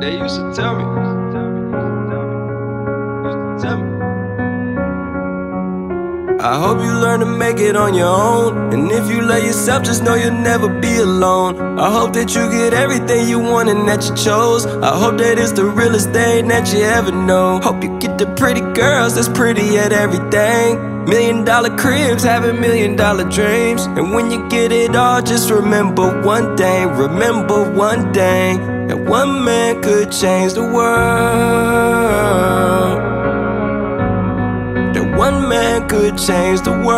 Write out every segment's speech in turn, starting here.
They used to tell me. I hope you learn to make it on your own. And if you love yourself, just know you'll never be alone. I hope that you get everything you want and that you chose. I hope that it's the realest thing that you ever know. Hope you get the pretty girls that's pretty at everything. Million dollar cribs, having million dollar dreams. And when you get it all, just remember one thing. Remember one thing. One man could change the world. That one man could change the world.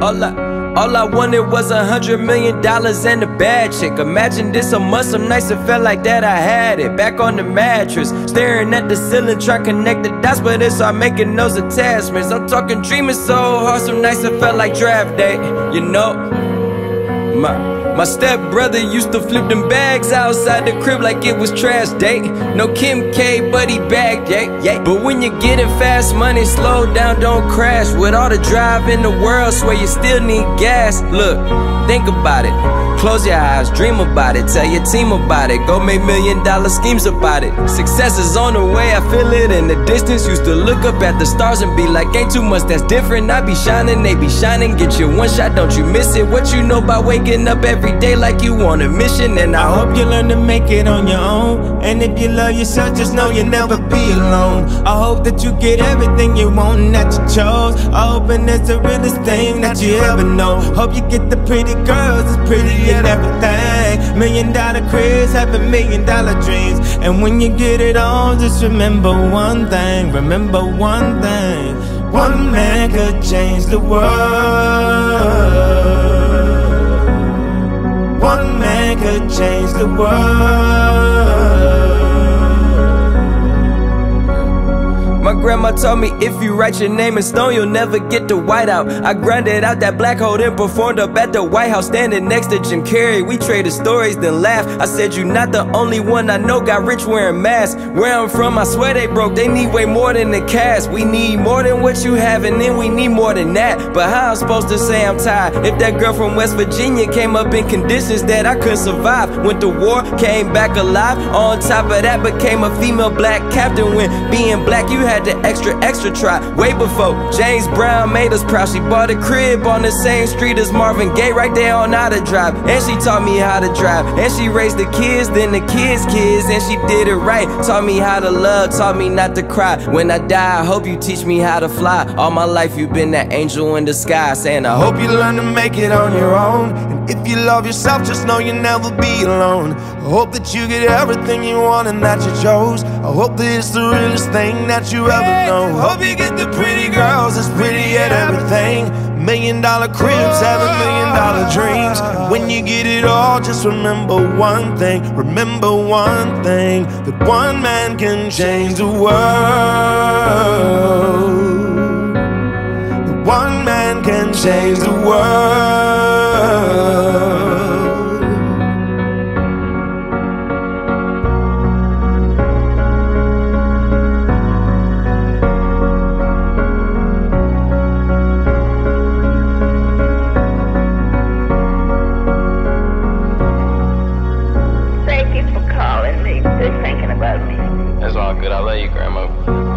All I, all I wanted was a hundred million dollars and a bad chick. Imagine this a month, some nights it felt like that I had it. Back on the mattress, staring at the ceiling, trying to connect the dots, but it's all making those attachments. I'm talking dreaming so hard, some nights it felt like draft day, you know. My, my stepbrother used to flip them bags outside the crib like it was trash day. No Kim K, but he bagged, yeah, yeah. But when you're getting fast money, slow down, don't crash. With all the drive in the world, swear you still need gas. Look, think about it. Close your eyes, dream about it, tell your team about it. Go make million dollar schemes about it. Success is on the way, I feel it in the distance. Used to look up at the stars and be like, ain't too much that's different. I be shining, they be shining. Get your one shot, don't you miss it. What you know about waking up every day like you on a mission? And I, hope you learn to make it on your own. And if you love yourself, just know you'll never be alone. I hope that you get everything you want and that you chose. I hope and it's the realest thing that you ever know. Hope you get the pretty girls, it's pretty and everything. Million dollar cribs, having million dollar dreams. And when you get it all, just remember one thing. Remember one thing. One man could change the world. Could change the world. Grandma told me if you write your name in stone, you'll never get the whiteout. I grinded out that black hole, then performed up at the White House, standing next to Jim Carrey. We traded stories, then laughed. I said, You not the only one I know got rich wearing masks. Where I'm from, I swear they broke. They need way more than the cash. We need more than what you have, and then we need more than that. But how I'm supposed to say I'm tired if that girl from West Virginia came up in conditions that I couldn't survive? Went to war, came back alive. On top of that, became a female black captain. When being black, you had the extra, extra try. Way before James Brown made us proud. She bought a crib on the same street as Marvin Gaye, right there on Outer Drive. And she taught me how to drive. And she raised the kids, then the kids' kids. And she did it right. Taught me how to love, taught me not to cry. When I die, I hope you teach me how to fly. All my life, you've been that angel in the sky. Saying, I hope Hope you learn to make it on your own. If you love yourself, just know you'll never be alone. I hope that you get everything you want and that you chose. I hope that it's the realest thing that you ever know. Hope you get the pretty girls that's pretty at everything. Million dollar cribs, have a million dollar dreams. When you get it all, just remember one thing. Remember one thing that one man can change the world. One man can change the world. That's all good. I love you, Grandma.